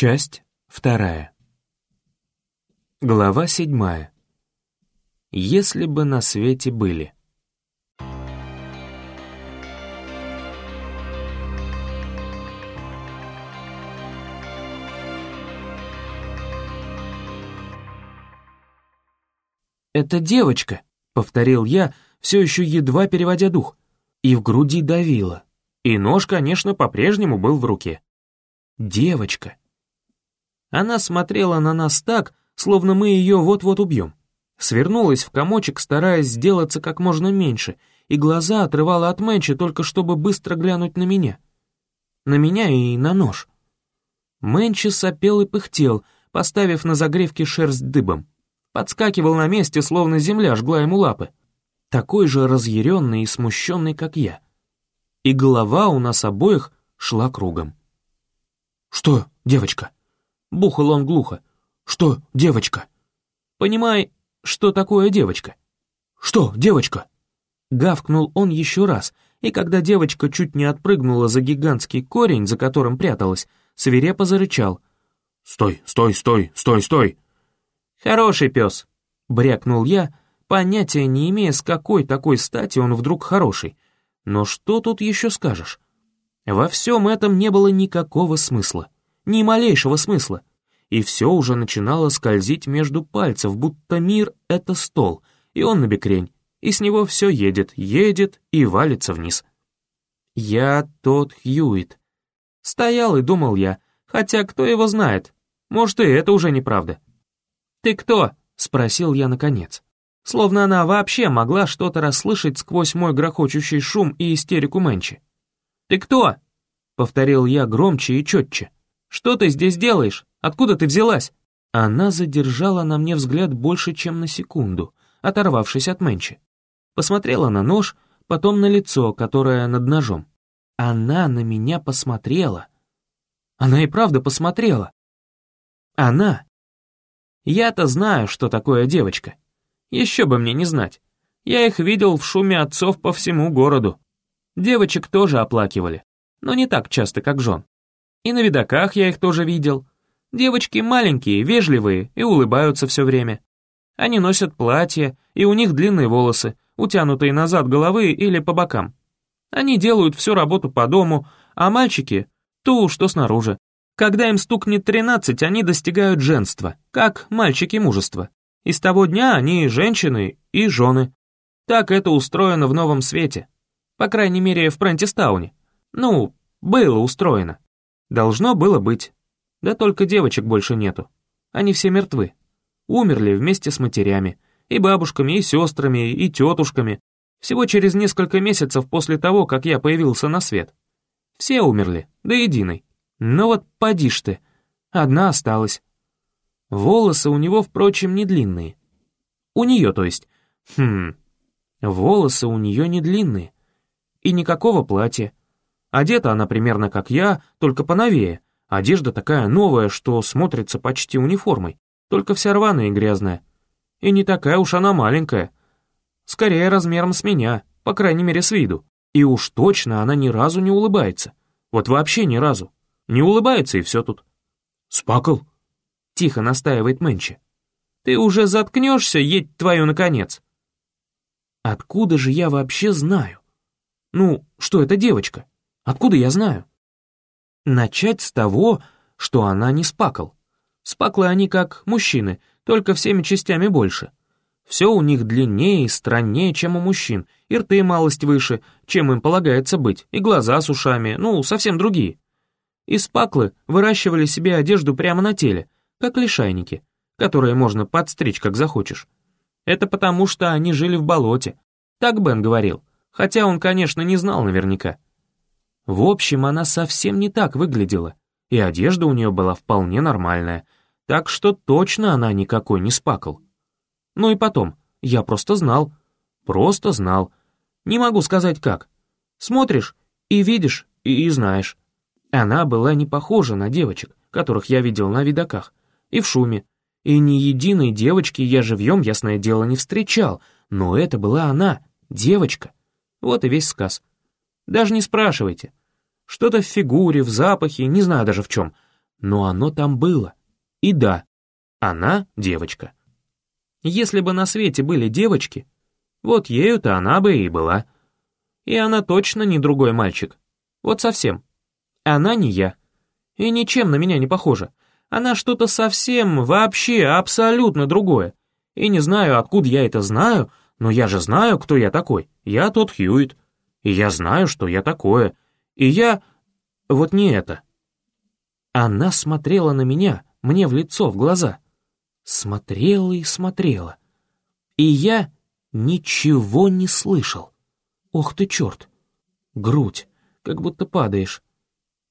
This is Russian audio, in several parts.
Часть вторая. Глава седьмая. Если бы на свете были. «Это девочка», — повторил я, все еще едва переводя дух, и в груди давило. И нож, конечно, по-прежнему был в руке. Девочка. Она смотрела на нас так, словно мы ее вот-вот убьем. Свернулась в комочек, стараясь сделаться как можно меньше, и глаза отрывала от Мэнчи только чтобы быстро глянуть на меня. На меня и на нож. Мэнчи сопел и пыхтел, поставив на загревке шерсть дыбом. Подскакивал на месте, словно земля жгла ему лапы. Такой же разъяренный и смущенный, как я. И голова у нас обоих шла кругом. «Что, девочка?» Бухал он глухо. «Что, девочка?» «Понимай, что такое девочка?» «Что, девочка?» Гавкнул он еще раз, и когда девочка чуть не отпрыгнула за гигантский корень, за которым пряталась, свирепо зарычал. «Стой, стой, стой, стой, стой!» «Хороший пес!» — брякнул я, понятия не имея, с какой такой стати он вдруг хороший. Но что тут еще скажешь? Во всем этом не было никакого смысла ни малейшего смысла. И все уже начинало скользить между пальцев, будто мир — это стол, и он на бекрень, и с него все едет, едет и валится вниз. Я тот Хьюит. Стоял и думал я, хотя кто его знает, может и это уже неправда. «Ты кто?» — спросил я наконец. Словно она вообще могла что-то расслышать сквозь мой грохочущий шум и истерику Мэнчи. «Ты кто?» — повторил я громче и четче. Что ты здесь делаешь? Откуда ты взялась?» Она задержала на мне взгляд больше, чем на секунду, оторвавшись от Мэнчи. Посмотрела на нож, потом на лицо, которое над ножом. Она на меня посмотрела. Она и правда посмотрела. Она. Я-то знаю, что такое девочка. Еще бы мне не знать. Я их видел в шуме отцов по всему городу. Девочек тоже оплакивали, но не так часто, как жен. И на видоках я их тоже видел. Девочки маленькие, вежливые и улыбаются все время. Они носят платья, и у них длинные волосы, утянутые назад головы или по бокам. Они делают всю работу по дому, а мальчики — ту, что снаружи. Когда им стукнет тринадцать, они достигают женства, как мальчики мужества. И с того дня они женщины и жены. Так это устроено в новом свете. По крайней мере, в Прентистауне. Ну, было устроено. Должно было быть. Да только девочек больше нету. Они все мертвы. Умерли вместе с матерями, и бабушками, и сестрами, и тетушками. Всего через несколько месяцев после того, как я появился на свет. Все умерли, до единой. Но вот поди ж ты, одна осталась. Волосы у него, впрочем, не длинные. У нее, то есть. Хм, волосы у нее не длинные. И никакого платья. Одета она примерно как я, только поновее. Одежда такая новая, что смотрится почти униформой, только вся рваная и грязная. И не такая уж она маленькая. Скорее размером с меня, по крайней мере с виду. И уж точно она ни разу не улыбается. Вот вообще ни разу. Не улыбается и все тут. «Спакл?» — тихо настаивает Мэнчи. «Ты уже заткнешься, едь твою наконец!» Откуда же я вообще знаю? Ну, что это девочка? Откуда я знаю? Начать с того, что она не спакл. Спаклы они как мужчины, только всеми частями больше. Все у них длиннее и страннее, чем у мужчин, и рты малость выше, чем им полагается быть, и глаза с ушами, ну, совсем другие. И спаклы выращивали себе одежду прямо на теле, как лишайники, которые можно подстричь, как захочешь. Это потому, что они жили в болоте. Так Бен говорил, хотя он, конечно, не знал наверняка. В общем, она совсем не так выглядела, и одежда у нее была вполне нормальная, так что точно она никакой не спакал. Ну и потом, я просто знал, просто знал. Не могу сказать как. Смотришь и видишь, и, и знаешь. Она была не похожа на девочек, которых я видел на видоках, и в шуме. И ни единой девочки я живьем, ясное дело, не встречал, но это была она, девочка. Вот и весь сказ. Даже не спрашивайте. Что-то в фигуре, в запахе, не знаю даже в чем. Но оно там было. И да, она девочка. Если бы на свете были девочки, вот ею-то она бы и была. И она точно не другой мальчик. Вот совсем. Она не я. И ничем на меня не похожа. Она что-то совсем, вообще, абсолютно другое. И не знаю, откуда я это знаю, но я же знаю, кто я такой. Я тот Хьюит. И я знаю, что я такое. И я... Вот не это. Она смотрела на меня, мне в лицо, в глаза. Смотрела и смотрела. И я ничего не слышал. Ох ты черт! Грудь, как будто падаешь.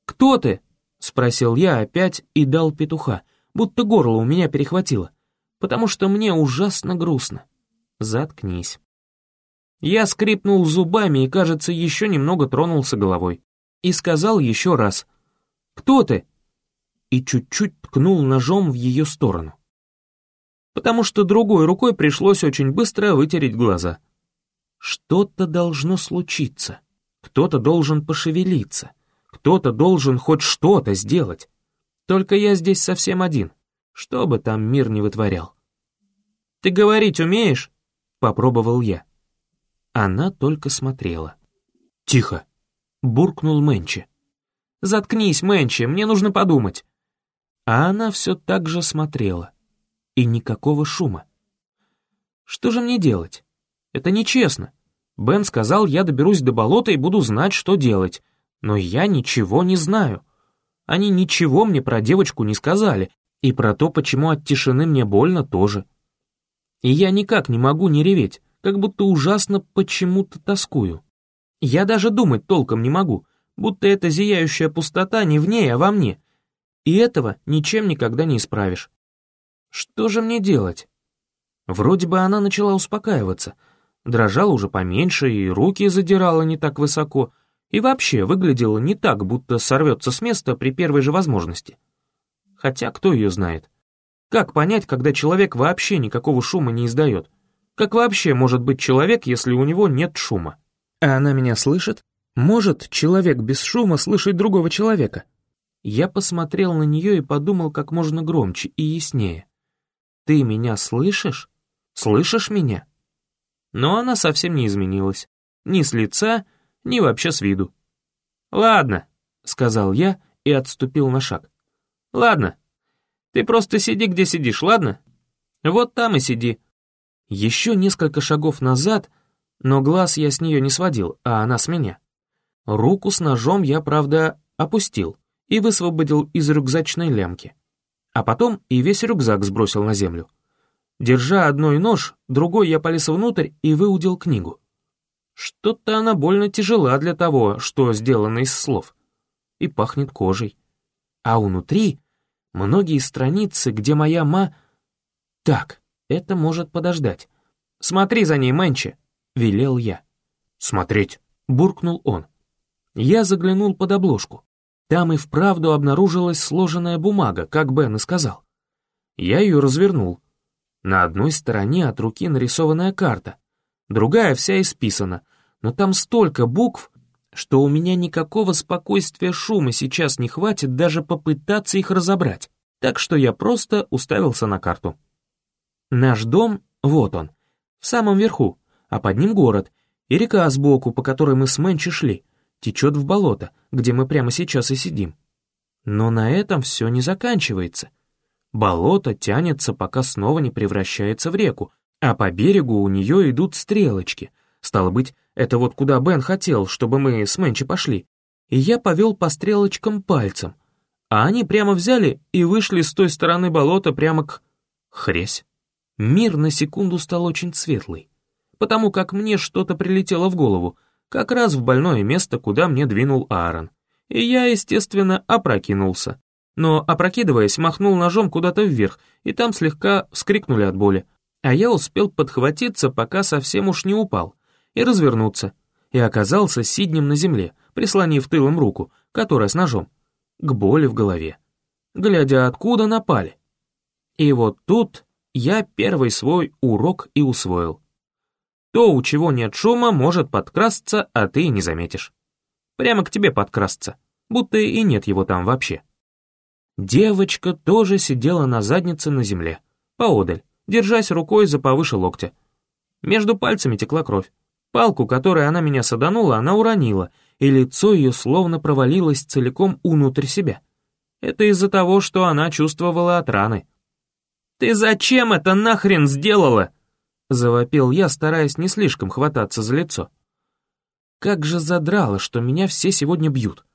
«Кто ты?» — спросил я опять и дал петуха, будто горло у меня перехватило, потому что мне ужасно грустно. Заткнись. Я скрипнул зубами и, кажется, еще немного тронулся головой. И сказал еще раз «Кто ты?» и чуть-чуть ткнул ножом в ее сторону. Потому что другой рукой пришлось очень быстро вытереть глаза. Что-то должно случиться. Кто-то должен пошевелиться. Кто-то должен хоть что-то сделать. Только я здесь совсем один. Что бы там мир не вытворял. «Ты говорить умеешь?» — попробовал я. Она только смотрела. «Тихо!» — буркнул Мэнчи. «Заткнись, Мэнчи, мне нужно подумать». А она все так же смотрела. И никакого шума. Что же мне делать? Это нечестно. Бен сказал, я доберусь до болота и буду знать, что делать. Но я ничего не знаю. Они ничего мне про девочку не сказали, и про то, почему от тишины мне больно, тоже. И я никак не могу не реветь, как будто ужасно почему-то тоскую. Я даже думать толком не могу, будто эта зияющая пустота не в ней, а во мне, и этого ничем никогда не исправишь. Что же мне делать? Вроде бы она начала успокаиваться, дрожала уже поменьше и руки задирала не так высоко, и вообще выглядела не так, будто сорвется с места при первой же возможности. Хотя кто ее знает? Как понять, когда человек вообще никакого шума не издает? Как вообще может быть человек, если у него нет шума? А она меня слышит? Может человек без шума слышать другого человека? Я посмотрел на нее и подумал как можно громче и яснее. «Ты меня слышишь? Слышишь меня?» Но она совсем не изменилась. Ни с лица, ни вообще с виду. «Ладно», — сказал я и отступил на шаг. «Ладно, ты просто сиди, где сидишь, ладно? Вот там и сиди». Еще несколько шагов назад, но глаз я с нее не сводил, а она с меня. Руку с ножом я, правда, опустил, и высвободил из рюкзачной лямки. А потом и весь рюкзак сбросил на землю. Держа одной нож, другой я полез внутрь и выудил книгу. Что-то она больно тяжела для того, что сделано из слов. И пахнет кожей. А внутри многие страницы, где моя ма... Так, это может подождать. «Смотри за ней, Мэнчи!» — велел я. «Смотреть!» — буркнул он. Я заглянул под обложку. Там и вправду обнаружилась сложенная бумага, как Бен и сказал. Я ее развернул. На одной стороне от руки нарисованная карта, другая вся исписана, но там столько букв, что у меня никакого спокойствия шума сейчас не хватит даже попытаться их разобрать, так что я просто уставился на карту. Наш дом, вот он, в самом верху, а под ним город, и река сбоку, по которой мы с Мэнчи шли — течет в болото, где мы прямо сейчас и сидим. Но на этом все не заканчивается. Болото тянется, пока снова не превращается в реку, а по берегу у нее идут стрелочки. Стало быть, это вот куда Бен хотел, чтобы мы с Мэнчи пошли. И я повел по стрелочкам пальцем, а они прямо взяли и вышли с той стороны болота прямо к... Хресь. Мир на секунду стал очень светлый, потому как мне что-то прилетело в голову — как раз в больное место, куда мне двинул Аарон. И я, естественно, опрокинулся. Но, опрокидываясь, махнул ножом куда-то вверх, и там слегка вскрикнули от боли. А я успел подхватиться, пока совсем уж не упал, и развернуться, и оказался сиднем на земле, прислонив тылом руку, которая с ножом, к боли в голове, глядя откуда напали. И вот тут я первый свой урок и усвоил. То, у чего нет шума, может подкрасться, а ты не заметишь. Прямо к тебе подкрасться, будто и нет его там вообще. Девочка тоже сидела на заднице на земле, поодаль, держась рукой за повыше локтя. Между пальцами текла кровь. Палку, которой она меня саданула, она уронила, и лицо ее словно провалилось целиком внутрь себя. Это из-за того, что она чувствовала от раны. «Ты зачем это нахрен сделала?» Завопил я, стараясь не слишком хвататься за лицо. Как же задрало, что меня все сегодня бьют.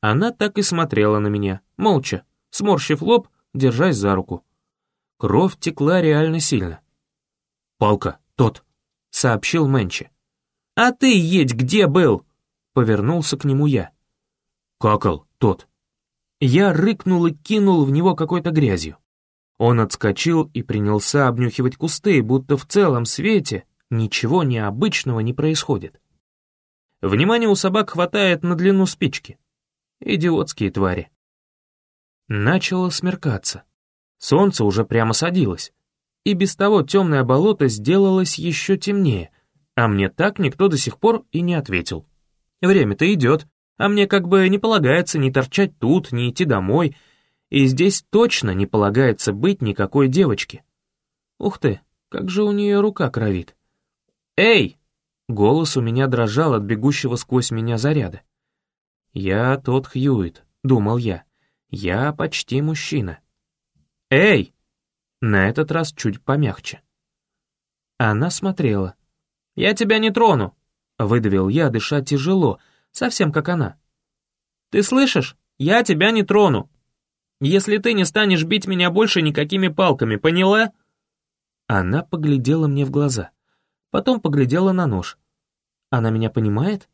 Она так и смотрела на меня, молча, сморщив лоб, держась за руку. Кровь текла реально сильно. «Палка, тот», — сообщил Мэнчи. «А ты, едь, где был?» — повернулся к нему я. «Какал, тот». Я рыкнул и кинул в него какой-то грязью. Он отскочил и принялся обнюхивать кусты, будто в целом свете ничего необычного не происходит. Внимания у собак хватает на длину спички. Идиотские твари. Начало смеркаться. Солнце уже прямо садилось. И без того темное болото сделалось еще темнее, а мне так никто до сих пор и не ответил. Время-то идет, а мне как бы не полагается ни торчать тут, ни идти домой — и здесь точно не полагается быть никакой девочки. Ух ты, как же у нее рука кровит. «Эй!» Голос у меня дрожал от бегущего сквозь меня заряда. «Я тот Хьюит», — думал я. «Я почти мужчина». «Эй!» На этот раз чуть помягче. Она смотрела. «Я тебя не трону!» — выдавил я, дыша тяжело, совсем как она. «Ты слышишь? Я тебя не трону!» Если ты не станешь бить меня больше никакими палками, поняла?» Она поглядела мне в глаза, потом поглядела на нож. Она меня понимает?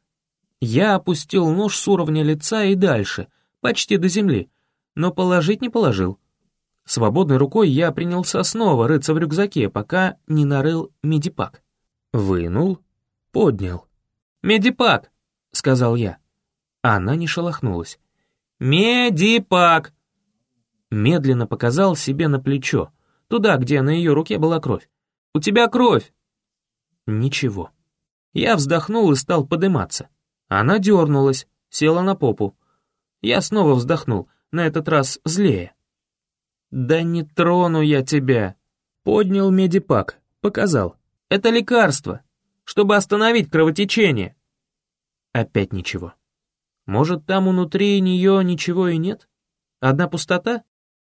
Я опустил нож с уровня лица и дальше, почти до земли, но положить не положил. Свободной рукой я принялся снова рыться в рюкзаке, пока не нарыл медипак. Вынул, поднял. «Медипак!» — сказал я. Она не шелохнулась. «Медипак!» Медленно показал себе на плечо, туда, где на ее руке была кровь. «У тебя кровь!» Ничего. Я вздохнул и стал подниматься. Она дернулась, села на попу. Я снова вздохнул, на этот раз злее. «Да не трону я тебя!» Поднял медипак, показал. «Это лекарство, чтобы остановить кровотечение!» Опять ничего. Может, там внутри нее ничего и нет? Одна пустота?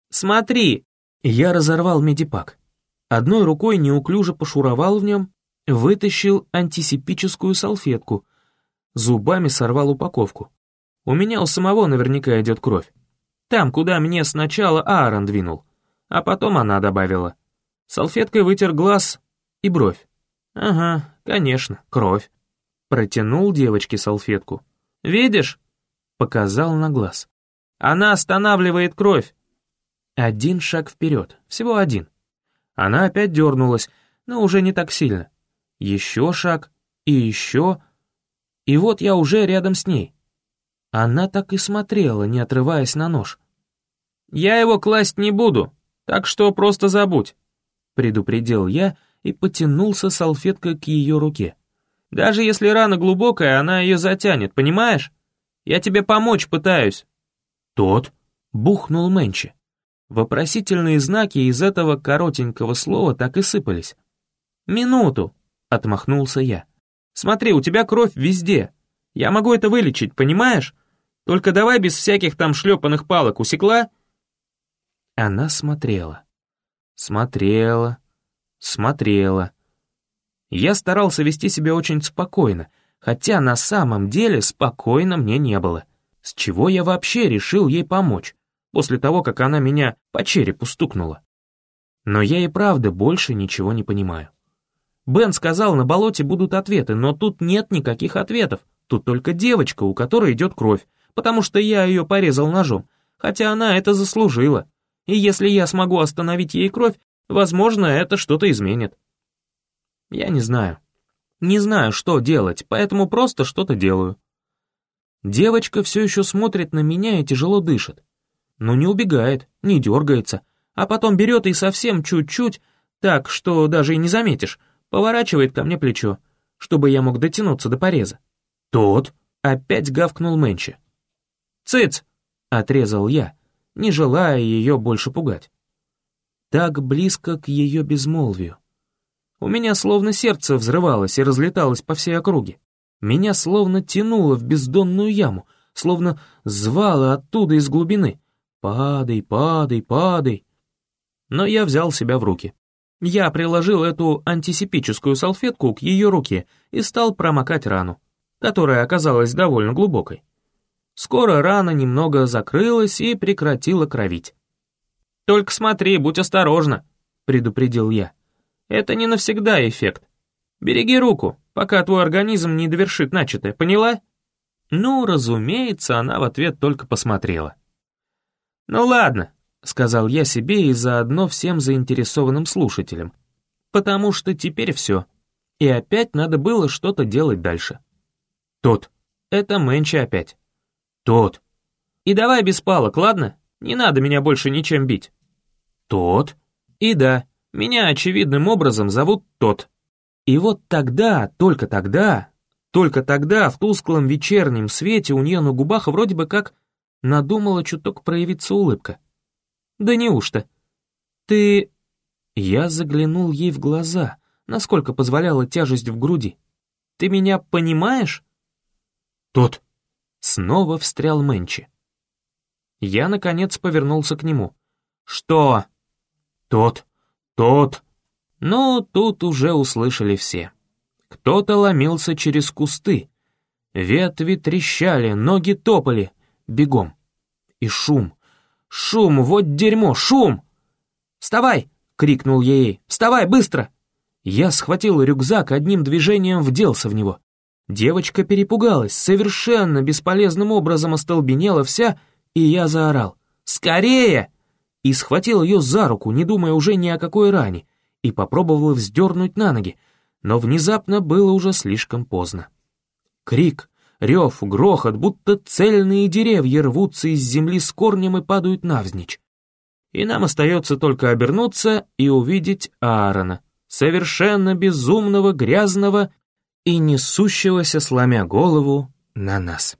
Смотри!» Я разорвал медипак. Одной рукой неуклюже пошуровал в нем, вытащил антисептическую салфетку, зубами сорвал упаковку. У меня у самого наверняка идет кровь. Там, куда мне сначала Аарон двинул, а потом она добавила. Салфеткой вытер глаз и бровь. Ага, конечно, кровь. Протянул девочке салфетку. «Видишь?» Показал на глаз. «Она останавливает кровь. Один шаг вперед, всего один. Она опять дернулась, но уже не так сильно. Еще шаг, и еще... И вот я уже рядом с ней. Она так и смотрела, не отрываясь на нож. «Я его класть не буду, так что просто забудь», — предупредил я и потянулся салфеткой к ее руке. «Даже если рана глубокая, она ее затянет, понимаешь? Я тебе помочь пытаюсь». «Тот?» — бухнул Мэнчи. Вопросительные знаки из этого коротенького слова так и сыпались. «Минуту!» — отмахнулся я. «Смотри, у тебя кровь везде. Я могу это вылечить, понимаешь? Только давай без всяких там шлепанных палок, усекла?» Она смотрела. Смотрела. Смотрела. Я старался вести себя очень спокойно, хотя на самом деле спокойно мне не было. С чего я вообще решил ей помочь? После того, как она меня по черепу стукнула. Но я и правда больше ничего не понимаю. Бен сказал, на болоте будут ответы, но тут нет никаких ответов. Тут только девочка, у которой идет кровь, потому что я ее порезал ножом, хотя она это заслужила. И если я смогу остановить ей кровь, возможно, это что-то изменит. Я не знаю. Не знаю, что делать, поэтому просто что-то делаю. Девочка все еще смотрит на меня и тяжело дышит но не убегает, не дергается, а потом берет и совсем чуть-чуть, так, что даже и не заметишь, поворачивает ко мне плечо, чтобы я мог дотянуться до пореза. «Тот?» — опять гавкнул Мэнчи. «Цыц!» — отрезал я. не желая ее больше пугать. Так близко к ее безмолвию. У меня словно сердце взрывалось и разлеталось по всей округе. Меня словно тянуло в бездонную яму, словно звало оттуда из глубины. «Падай, падай, падай!» Но я взял себя в руки. Я приложил эту антисептическую салфетку к ее руке и стал промокать рану, которая оказалась довольно глубокой. Скоро рана немного закрылась и прекратила кровить. «Только смотри, будь осторожна», — предупредил я. «Это не навсегда эффект. Береги руку, пока твой организм не довершит начатое, поняла?» Ну, разумеется, она в ответ только посмотрела. «Ну ладно», — сказал я себе и заодно всем заинтересованным слушателям, «потому что теперь все, и опять надо было что-то делать дальше». «Тот, это Мэнчи опять». «Тот». «И давай без палок, ладно? Не надо меня больше ничем бить». «Тот». «И да, меня очевидным образом зовут Тот». И вот тогда, только тогда, только тогда в тусклом вечернем свете у нее на губах вроде бы как надумала чуток проявиться улыбка. «Да неужто?» «Ты...» Я заглянул ей в глаза, насколько позволяла тяжесть в груди. «Ты меня понимаешь?» «Тот...» Снова встрял Мэнчи. Я, наконец, повернулся к нему. «Что?» «Тот... Тот...» Но тут уже услышали все. Кто-то ломился через кусты. Ветви трещали, ноги топали. Бегом. И шум. Шум, вот дерьмо, шум! «Вставай!» — крикнул я ей. «Вставай, быстро!» Я схватил рюкзак, одним движением вделся в него. Девочка перепугалась, совершенно бесполезным образом остолбенела вся, и я заорал. «Скорее!» И схватил ее за руку, не думая уже ни о какой ране, и попробовал вздернуть на ноги, но внезапно было уже слишком поздно. Крик, рев, грохот, будто цельные деревья рвутся из земли с корнем и падают навзничь. И нам остается только обернуться и увидеть Аарона, совершенно безумного, грязного и несущегося, сломя голову, на нас.